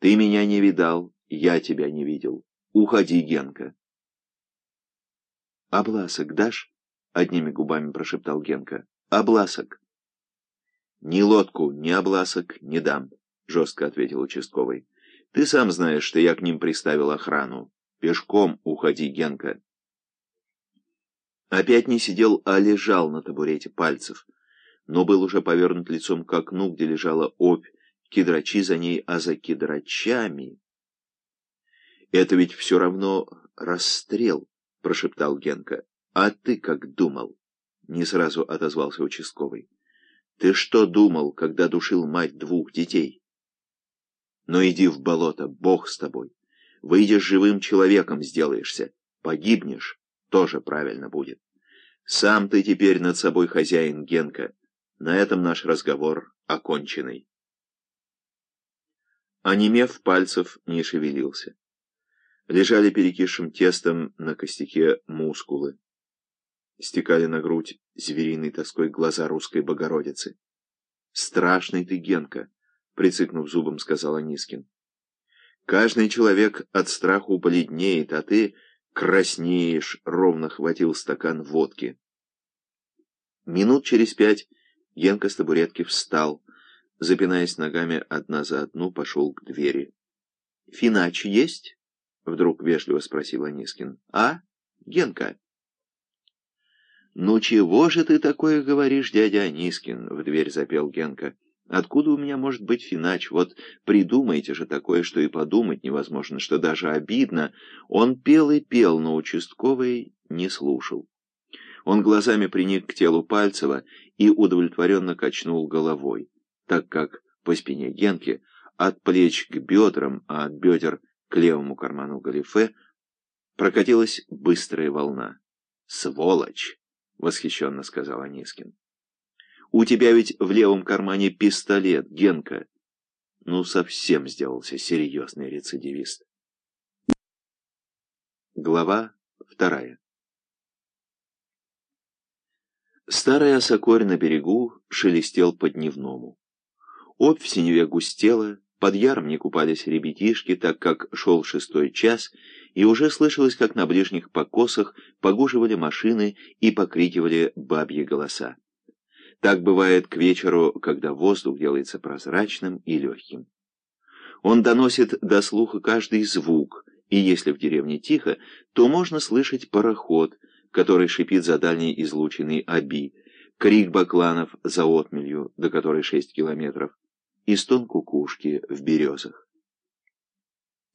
Ты меня не видал, я тебя не видел. Уходи, Генка. «Обласок дашь?» — одними губами прошептал Генка. «Обласок». «Ни лодку, ни обласок не дам», — жестко ответил участковый. «Ты сам знаешь, что я к ним приставил охрану. Пешком уходи, Генка». Опять не сидел, а лежал на табурете пальцев, но был уже повернут лицом к окну, где лежала опь, кедрачи за ней, а за кедрачами... «Это ведь все равно расстрел», — прошептал Генка. «А ты как думал?» — не сразу отозвался участковый. «Ты что думал, когда душил мать двух детей?» «Но иди в болото, Бог с тобой. Выйдешь живым человеком, сделаешься. Погибнешь, тоже правильно будет. Сам ты теперь над собой хозяин, Генка. На этом наш разговор оконченный». Онемев пальцев не шевелился. Лежали перекисшим тестом на костяке мускулы. Стекали на грудь звериной тоской глаза русской Богородицы. «Страшный ты, Генка!» — прицикнув зубом, сказал Анискин. «Каждый человек от страху бледнеет, а ты краснеешь!» — ровно хватил стакан водки. Минут через пять Генка с табуретки встал, запинаясь ногами одна за одну, пошел к двери. «Финач есть?» — вдруг вежливо спросил Анискин. «А, Генка?» «Ну чего же ты такое говоришь, дядя Анискин?» — в дверь запел Генка. «Откуда у меня может быть финач? Вот придумайте же такое, что и подумать невозможно, что даже обидно». Он пел и пел, но участковый не слушал. Он глазами приник к телу Пальцева и удовлетворенно качнул головой так как по спине Генки от плеч к бедрам, а от бедер к левому карману галифе прокатилась быстрая волна. «Сволочь!» — восхищенно сказал Анискин. «У тебя ведь в левом кармане пистолет, Генка!» Ну, совсем сделался серьезный рецидивист. Глава вторая Старый осокорь на берегу шелестел по-дневному. Обь в синеве густела, под яром не купались ребятишки, так как шел шестой час, и уже слышалось, как на ближних покосах погуживали машины и покрикивали бабьи голоса. Так бывает к вечеру, когда воздух делается прозрачным и легким. Он доносит до слуха каждый звук, и если в деревне тихо, то можно слышать пароход, который шипит за дальней излученной Аби, крик бакланов за отмелью, до которой шесть километров, и стон кукушки в березах.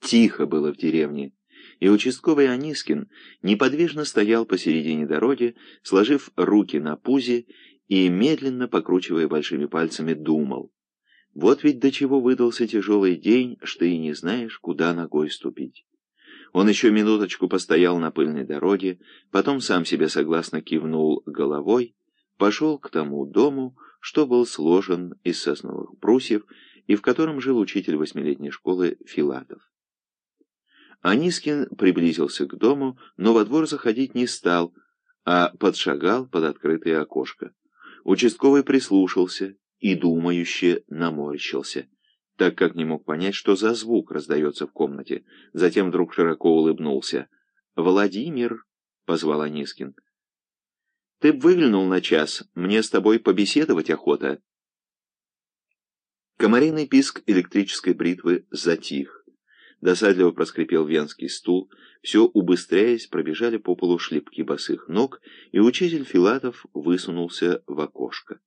Тихо было в деревне, и участковый Анискин неподвижно стоял посередине дороги, сложив руки на пузе и, медленно покручивая большими пальцами, думал. Вот ведь до чего выдался тяжелый день, что и не знаешь, куда ногой ступить. Он еще минуточку постоял на пыльной дороге, потом сам себе согласно кивнул головой, пошел к тому дому, что был сложен из сосновых брусьев и в котором жил учитель восьмилетней школы Филатов. Анискин приблизился к дому, но во двор заходить не стал, а подшагал под открытое окошко. Участковый прислушался и думающе наморщился, так как не мог понять, что за звук раздается в комнате. Затем вдруг широко улыбнулся. «Владимир!» — позвал Анискин. Ты выглянул на час, мне с тобой побеседовать охота. Комариный писк электрической бритвы затих. Досадливо проскрипел венский стул, все убыстряясь, пробежали по полу шлепки босых ног, и учитель Филатов высунулся в окошко.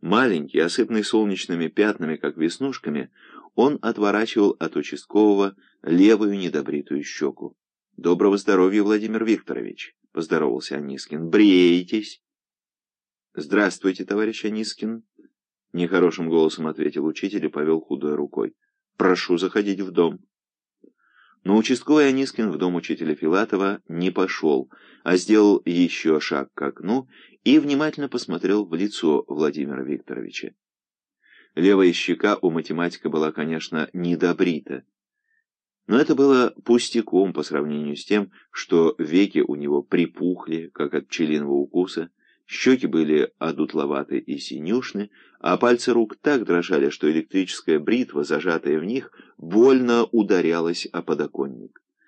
Маленький, осыпанный солнечными пятнами, как веснушками, он отворачивал от участкового левую недобритую щеку. «Доброго здоровья, Владимир Викторович!» — поздоровался Анискин. «Бреетесь!» «Здравствуйте, товарищ Анискин!» — нехорошим голосом ответил учитель и повел худой рукой. «Прошу заходить в дом». Но участковый Анискин в дом учителя Филатова не пошел, а сделал еще шаг к окну и внимательно посмотрел в лицо Владимира Викторовича. Левая щека у математика была, конечно, недобрита, но это было пустяком по сравнению с тем, что веки у него припухли, как от пчелиного укуса, щеки были одутловаты и синюшны, а пальцы рук так дрожали, что электрическая бритва, зажатая в них, больно ударялась о подоконник.